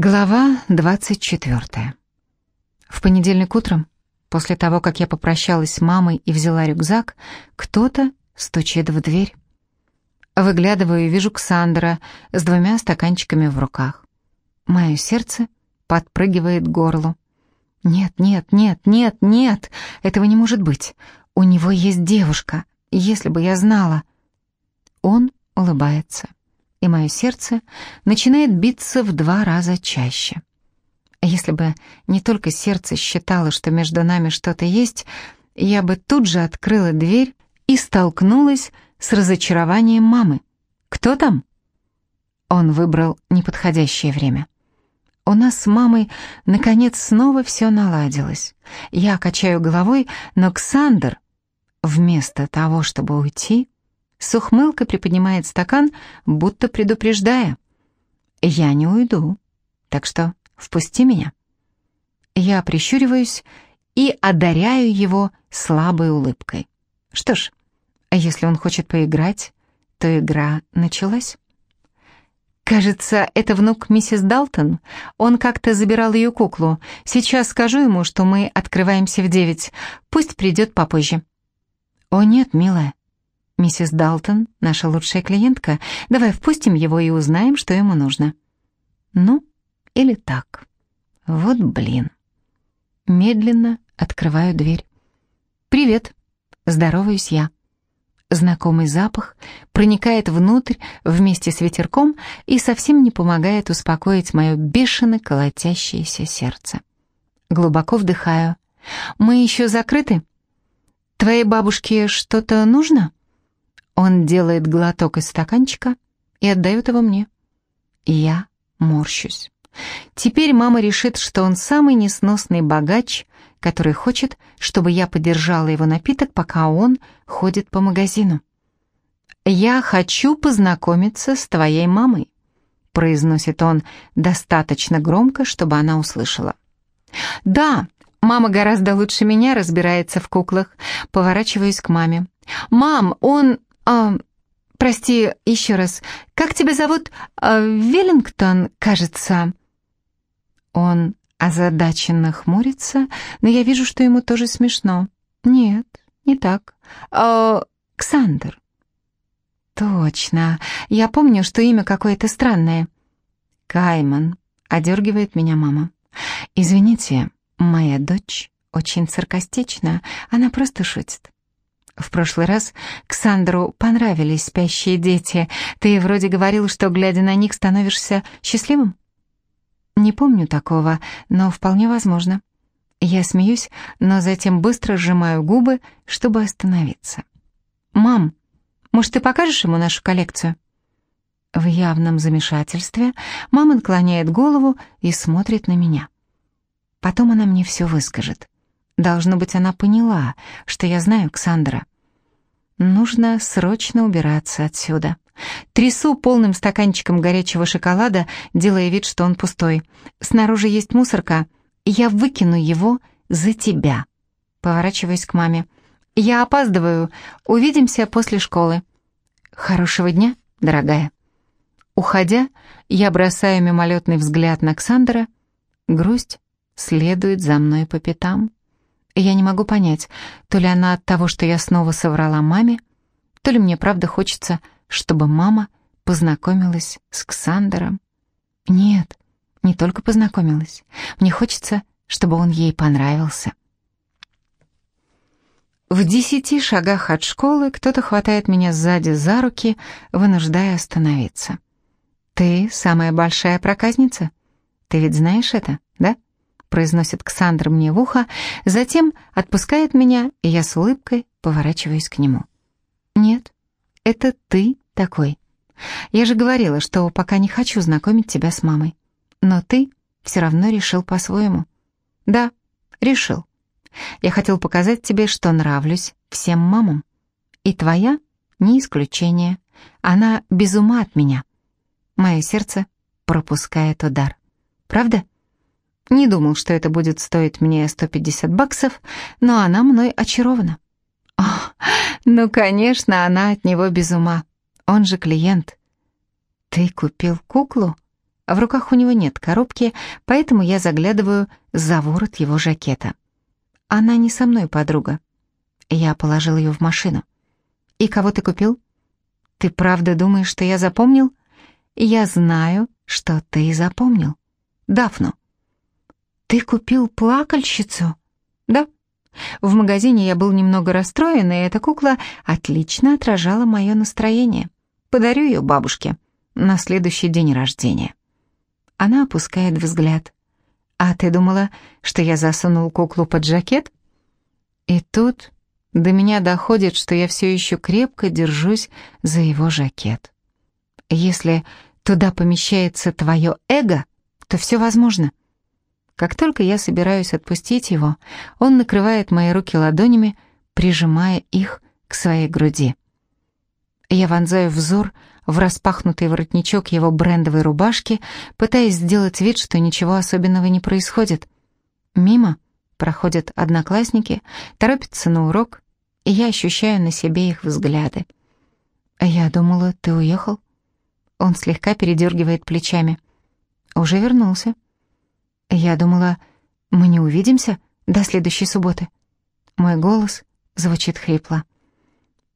Глава 24. В понедельник утром, после того, как я попрощалась с мамой и взяла рюкзак, кто-то стучит в дверь. Выглядываю и вижу Ксандра с двумя стаканчиками в руках. Мое сердце подпрыгивает к горлу. Нет, нет, нет, нет, нет, этого не может быть. У него есть девушка, если бы я знала. Он улыбается и мое сердце начинает биться в два раза чаще. Если бы не только сердце считало, что между нами что-то есть, я бы тут же открыла дверь и столкнулась с разочарованием мамы. «Кто там?» Он выбрал неподходящее время. У нас с мамой, наконец, снова все наладилось. Я качаю головой, но Ксандр, вместо того, чтобы уйти, с ухмылкой приподнимает стакан, будто предупреждая. «Я не уйду, так что впусти меня». Я прищуриваюсь и одаряю его слабой улыбкой. Что ж, если он хочет поиграть, то игра началась. Кажется, это внук миссис Далтон. Он как-то забирал ее куклу. Сейчас скажу ему, что мы открываемся в девять. Пусть придет попозже. О нет, милая, «Миссис Далтон, наша лучшая клиентка, давай впустим его и узнаем, что ему нужно». «Ну, или так. Вот блин». Медленно открываю дверь. «Привет», — здороваюсь я. Знакомый запах проникает внутрь вместе с ветерком и совсем не помогает успокоить мое бешено колотящееся сердце. Глубоко вдыхаю. «Мы еще закрыты? Твоей бабушке что-то нужно?» Он делает глоток из стаканчика и отдает его мне. Я морщусь. Теперь мама решит, что он самый несносный богач, который хочет, чтобы я подержала его напиток, пока он ходит по магазину. «Я хочу познакомиться с твоей мамой», — произносит он достаточно громко, чтобы она услышала. «Да, мама гораздо лучше меня разбирается в куклах», — поворачиваюсь к маме. «Мам, он...» «А, прости еще раз, как тебя зовут? А, Веллингтон, кажется». Он озадаченно хмурится, но я вижу, что ему тоже смешно. «Нет, не так. А, Ксандр». «Точно. Я помню, что имя какое-то странное». «Кайман», — одергивает меня мама. «Извините, моя дочь очень саркастична, она просто шутит». В прошлый раз Ксандру понравились спящие дети. Ты вроде говорил, что, глядя на них, становишься счастливым? Не помню такого, но вполне возможно. Я смеюсь, но затем быстро сжимаю губы, чтобы остановиться. «Мам, может, ты покажешь ему нашу коллекцию?» В явном замешательстве мама наклоняет голову и смотрит на меня. Потом она мне все выскажет. Должно быть, она поняла, что я знаю Ксандра. Нужно срочно убираться отсюда. Трясу полным стаканчиком горячего шоколада, делая вид, что он пустой. Снаружи есть мусорка. Я выкину его за тебя. Поворачиваюсь к маме. Я опаздываю. Увидимся после школы. Хорошего дня, дорогая. Уходя, я бросаю мимолетный взгляд на Ксандра. Грусть следует за мной по пятам я не могу понять, то ли она от того, что я снова соврала маме, то ли мне правда хочется, чтобы мама познакомилась с Ксандером. Нет, не только познакомилась. Мне хочется, чтобы он ей понравился. В десяти шагах от школы кто-то хватает меня сзади за руки, вынуждая остановиться. «Ты самая большая проказница? Ты ведь знаешь это, да?» Произносит Ксандр мне в ухо, затем отпускает меня, и я с улыбкой поворачиваюсь к нему. «Нет, это ты такой. Я же говорила, что пока не хочу знакомить тебя с мамой. Но ты все равно решил по-своему». «Да, решил. Я хотел показать тебе, что нравлюсь всем мамам. И твоя не исключение. Она без ума от меня. Мое сердце пропускает удар. Правда?» Не думал, что это будет стоить мне 150 баксов, но она мной очарована. О, ну, конечно, она от него без ума. Он же клиент. Ты купил куклу? В руках у него нет коробки, поэтому я заглядываю за ворот его жакета. Она не со мной, подруга. Я положил ее в машину. «И кого ты купил?» «Ты правда думаешь, что я запомнил?» «Я знаю, что ты запомнил. Дафну». «Ты купил плакальщицу?» «Да». В магазине я был немного расстроен, и эта кукла отлично отражала мое настроение. Подарю ее бабушке на следующий день рождения. Она опускает взгляд. «А ты думала, что я засунул куклу под жакет?» И тут до меня доходит, что я все еще крепко держусь за его жакет. Если туда помещается твое эго, то все возможно. Как только я собираюсь отпустить его, он накрывает мои руки ладонями, прижимая их к своей груди. Я вонзаю взор в распахнутый воротничок его брендовой рубашки, пытаясь сделать вид, что ничего особенного не происходит. Мимо проходят одноклассники, торопятся на урок, и я ощущаю на себе их взгляды. «Я думала, ты уехал?» Он слегка передергивает плечами. «Уже вернулся». «Я думала, мы не увидимся до следующей субботы». Мой голос звучит хрипло.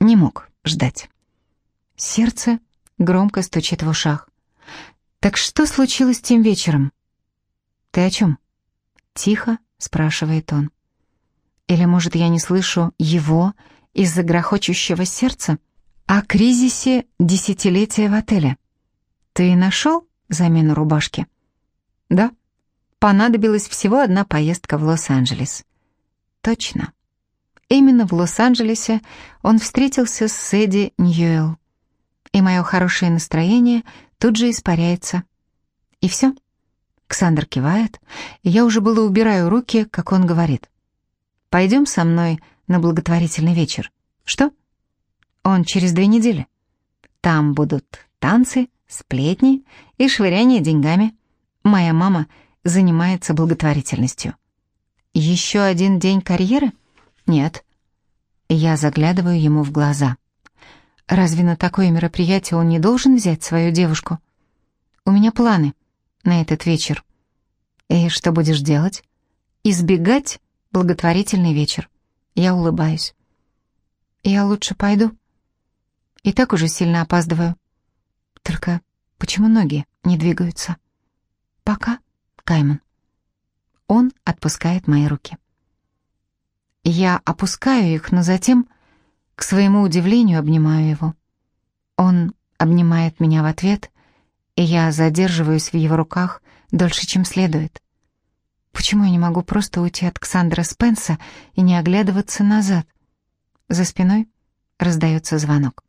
Не мог ждать. Сердце громко стучит в ушах. «Так что случилось тем вечером?» «Ты о чем?» Тихо спрашивает он. Или, может, я не слышу его из-за грохочущего сердца? О кризисе десятилетия в отеле. Ты нашел замену рубашки? Да. Понадобилась всего одна поездка в Лос-Анджелес. Точно. Именно в Лос-Анджелесе он встретился с Сэдди Ньюэлл и мое хорошее настроение тут же испаряется. И все. Ксандр кивает, и я уже было убираю руки, как он говорит. «Пойдем со мной на благотворительный вечер». «Что?» «Он через две недели. Там будут танцы, сплетни и швыряние деньгами. Моя мама занимается благотворительностью». «Еще один день карьеры?» «Нет». Я заглядываю ему в глаза. Разве на такое мероприятие он не должен взять свою девушку? У меня планы на этот вечер. И что будешь делать? Избегать благотворительный вечер. Я улыбаюсь. Я лучше пойду. И так уже сильно опаздываю. Только почему ноги не двигаются? Пока, Кайман. Он отпускает мои руки. Я опускаю их, но затем к своему удивлению обнимаю его. Он обнимает меня в ответ, и я задерживаюсь в его руках дольше, чем следует. Почему я не могу просто уйти от Ксандра Спенса и не оглядываться назад? За спиной раздается звонок.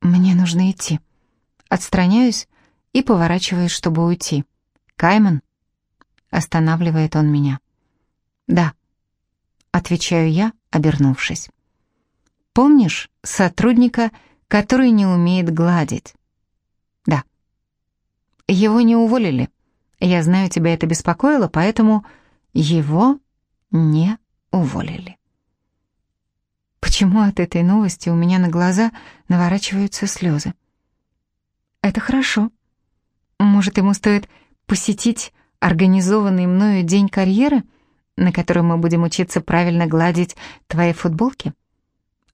Мне нужно идти. Отстраняюсь и поворачиваюсь, чтобы уйти. «Кайман?» Останавливает он меня. «Да», — отвечаю я, обернувшись. Помнишь сотрудника, который не умеет гладить? Да. Его не уволили. Я знаю, тебя это беспокоило, поэтому его не уволили. Почему от этой новости у меня на глаза наворачиваются слезы? Это хорошо. Может, ему стоит посетить организованный мною день карьеры, на котором мы будем учиться правильно гладить твои футболки?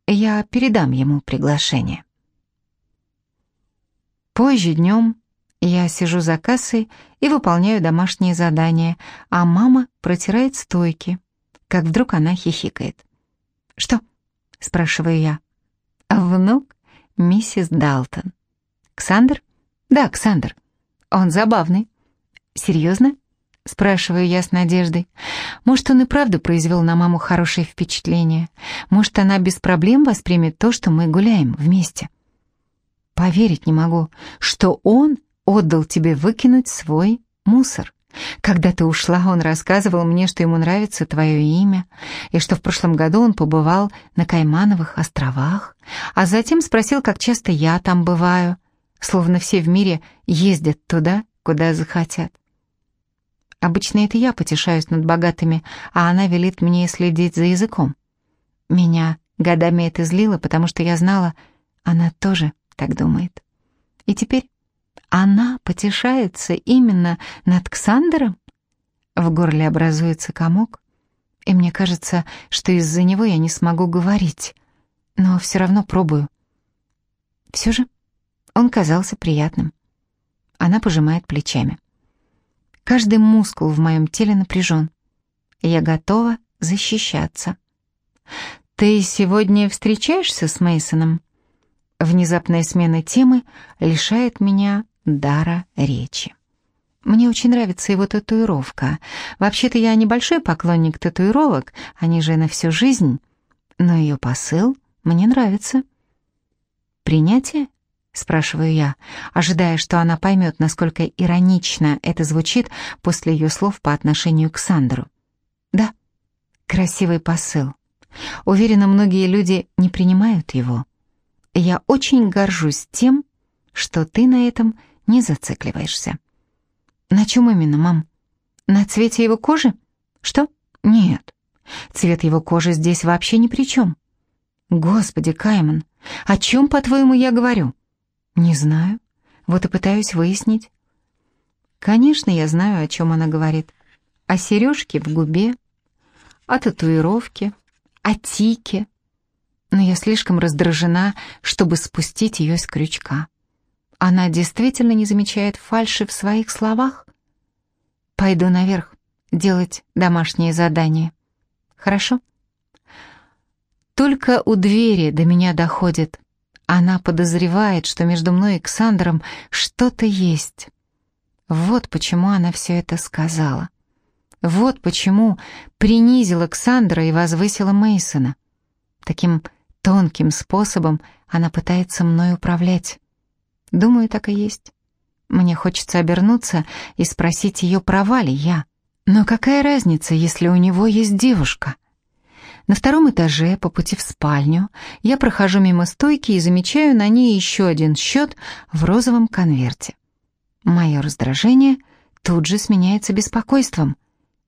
Я передам ему приглашение. Позже днем я сижу за кассой и выполняю домашние задания, а мама протирает стойки, как вдруг она хихикает. «Что?» — спрашиваю я. «Внук миссис Далтон». «Ксандр?» «Да, Ксандр. Он забавный». «Серьезно?» Спрашиваю я с надеждой. Может, он и правда произвел на маму хорошее впечатление. Может, она без проблем воспримет то, что мы гуляем вместе. Поверить не могу, что он отдал тебе выкинуть свой мусор. Когда ты ушла, он рассказывал мне, что ему нравится твое имя, и что в прошлом году он побывал на Каймановых островах, а затем спросил, как часто я там бываю, словно все в мире ездят туда, куда захотят. Обычно это я потешаюсь над богатыми, а она велит мне следить за языком. Меня годами это злило, потому что я знала, она тоже так думает. И теперь она потешается именно над Ксандером? В горле образуется комок, и мне кажется, что из-за него я не смогу говорить, но все равно пробую. Все же он казался приятным. Она пожимает плечами. Каждый мускул в моем теле напряжен. Я готова защищаться. «Ты сегодня встречаешься с Мейсоном? Внезапная смена темы лишает меня дара речи. Мне очень нравится его татуировка. Вообще-то я небольшой поклонник татуировок, они же на всю жизнь, но ее посыл мне нравится. «Принятие?» — спрашиваю я, ожидая, что она поймет, насколько иронично это звучит после ее слов по отношению к Сандеру. «Да, красивый посыл. Уверена, многие люди не принимают его. Я очень горжусь тем, что ты на этом не зацикливаешься». «На чем именно, мам? На цвете его кожи? Что? Нет. Цвет его кожи здесь вообще ни при чем». «Господи, Кайман, о чем, по-твоему, я говорю?» «Не знаю. Вот и пытаюсь выяснить». Конечно, я знаю, о чем она говорит. О сережке в губе, о татуировке, о тике. Но я слишком раздражена, чтобы спустить ее с крючка. Она действительно не замечает фальши в своих словах? Пойду наверх делать домашнее задание. Хорошо? Только у двери до меня доходит. Она подозревает, что между мной и Ксандром что-то есть. Вот почему она все это сказала. Вот почему принизила Ксандра и возвысила Мейсона. Таким тонким способом она пытается мной управлять. Думаю, так и есть. Мне хочется обернуться и спросить ее, права ли я. Но какая разница, если у него есть девушка? На втором этаже, по пути в спальню, я прохожу мимо стойки и замечаю на ней еще один счет в розовом конверте. Мое раздражение тут же сменяется беспокойством,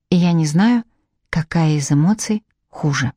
и я не знаю, какая из эмоций хуже.